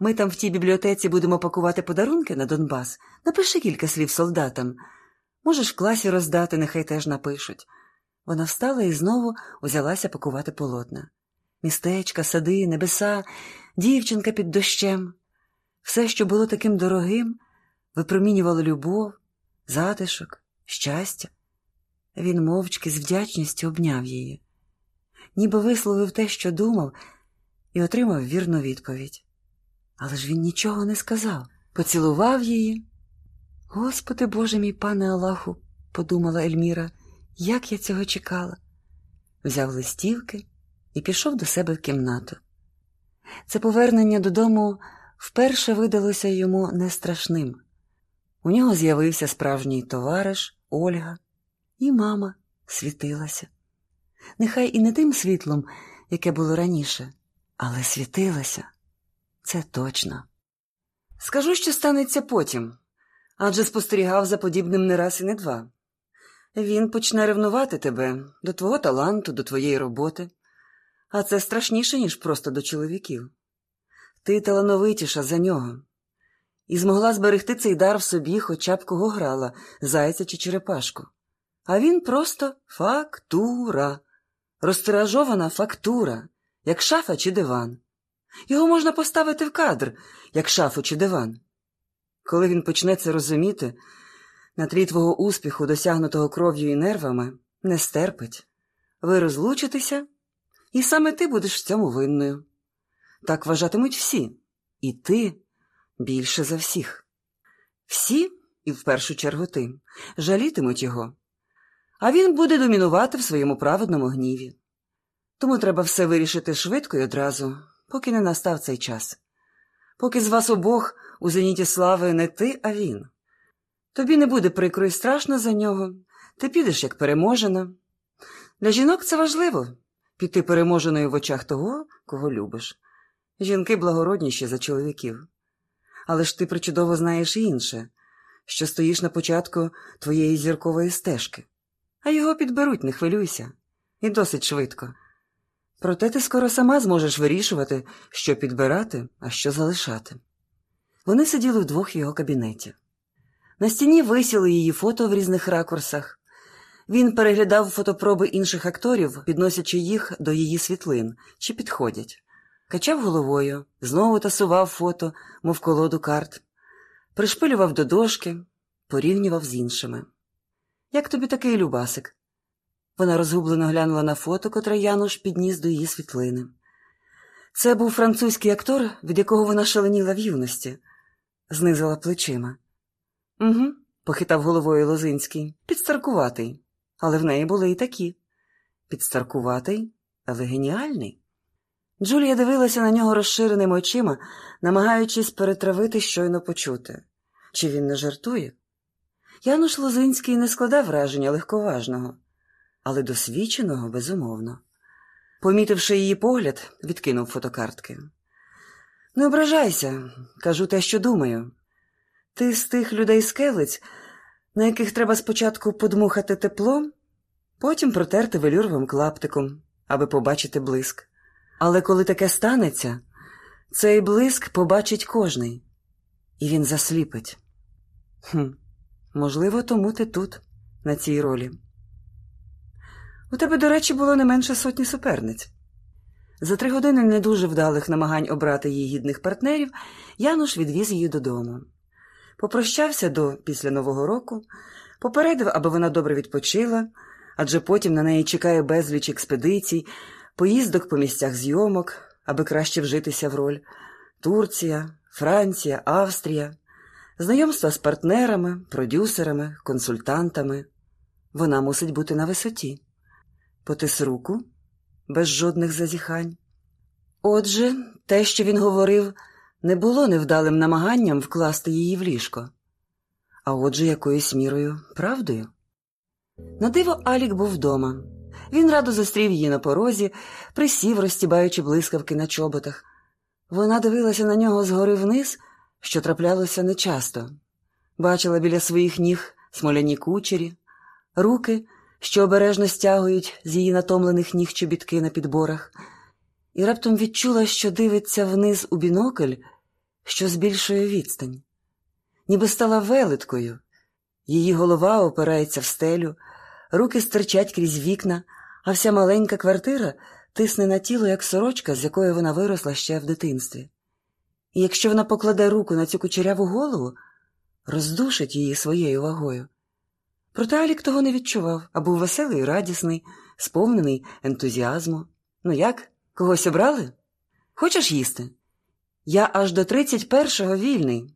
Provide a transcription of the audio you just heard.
Ми там в тій бібліотеці будемо пакувати подарунки на Донбас. Напиши кілька слів солдатам. Можеш в класі роздати, нехай теж напишуть. Вона встала і знову узялася пакувати полотна. Містечка, сади, небеса, дівчинка під дощем. Все, що було таким дорогим, випромінювало любов, затишок, щастя. Він мовчки з вдячністю обняв її, ніби висловив те, що думав, і отримав вірну відповідь. Але ж він нічого не сказав, поцілував її. Господи Боже мій пане Аллаху, подумала Ельміра, як я цього чекала. Взяв листівки і пішов до себе в кімнату. Це повернення додому вперше видалося йому не страшним. У нього з'явився справжній товариш Ольга, і мама світилася. Нехай і не тим світлом, яке було раніше, але світилася. Це точно. Скажу, що станеться потім, адже спостерігав за подібним не раз і не два. Він почне ревнувати тебе до твого таланту, до твоєї роботи, а це страшніше, ніж просто до чоловіків. Ти талановитіша за нього, і змогла зберегти цей дар в собі, хоча б кого грала, зайця чи черепашку. А він просто фактура, розтиражована фактура, як шафа чи диван. Його можна поставити в кадр, як шафу чи диван. Коли він почне це розуміти, на тлі твого успіху, досягнутого кров'ю і нервами, не стерпить. Ви розлучитеся, і саме ти будеш в цьому винною. Так вважатимуть всі, і ти більше за всіх. Всі, і в першу чергу ти, жалітимуть його, а він буде домінувати в своєму праведному гніві. Тому треба все вирішити швидко і одразу, поки не настав цей час. Поки з вас обох у зеніті слави не ти, а він. Тобі не буде прикро і страшно за нього, ти підеш як переможена. Для жінок це важливо піти переможеною в очах того, кого любиш. Жінки благородніші за чоловіків. Але ж ти причудово знаєш і інше, що стоїш на початку твоєї зіркової стежки, а його підберуть, не хвилюйся, і досить швидко. Проте ти скоро сама зможеш вирішувати, що підбирати, а що залишати. Вони сиділи вдвох в його кабінеті. На стіні висіли її фото в різних ракурсах. Він переглядав фотопроби інших акторів, підносячи їх до її світлин, чи підходять. Качав головою, знову тасував фото, мов колоду карт, пришпилював до дошки, порівнював з іншими. Як тобі такий Любасик? Вона розгублено глянула на фото, котре Януш підніс до її світлини. Це був французький актор, від якого вона шаленіла в юності, знизила плечима. Угу, похитав головою Лозинський. Підстаркуватий. Але в неї були і такі. Підстаркуватий, але геніальний. Джулія дивилася на нього розширеними очима, намагаючись перетравити щойно почути. Чи він не жартує? Януш Лозинський не складав враження легковажного, але досвідченого безумовно. Помітивши її погляд, відкинув фотокартки. Не ображайся, кажу те, що думаю. Ти з тих людей скелець, на яких треба спочатку подмухати тепло, потім протерти велюровим клаптиком, аби побачити блиск. Але коли таке станеться, цей блиск побачить кожний, і він засліпить. Хм, Можливо, тому ти тут, на цій ролі. У тебе, до речі, було не менше сотні суперниць. За три години не дуже вдалих намагань обрати її гідних партнерів, Януш відвіз її додому. Попрощався до після Нового року, попередив, аби вона добре відпочила, адже потім на неї чекає безліч експедицій, поїздок по місцях зйомок, аби краще вжитися в роль Турція, Франція, Австрія, знайомства з партнерами, продюсерами, консультантами. Вона мусить бути на висоті. Потис руку без жодних зазіхань. Отже, те, що він говорив, не було невдалим намаганням вкласти її в ліжко, а отже, якоюсь мірою правдою. На диво Алік був вдома. Він радо зустрів її на порозі, присів, розтібаючи блискавки на чоботах. Вона дивилася на нього згори вниз, що траплялося нечасто, бачила біля своїх ніг смоляні кучері, руки, що обережно стягують з її натомлених ніг чобітки на підборах, і раптом відчула, що дивиться вниз у бінокль що збільшує відстань, ніби стала велеткою. Її голова опирається в стелю, руки стирчать крізь вікна, а вся маленька квартира тисне на тіло, як сорочка, з якої вона виросла ще в дитинстві. І якщо вона покладе руку на цю кучеряву голову, роздушить її своєю вагою. Проте Алік того не відчував, а був веселий радісний, сповнений ентузіазму. Ну як, когось обрали? Хочеш їсти? Я аж до тридцять першого вільний.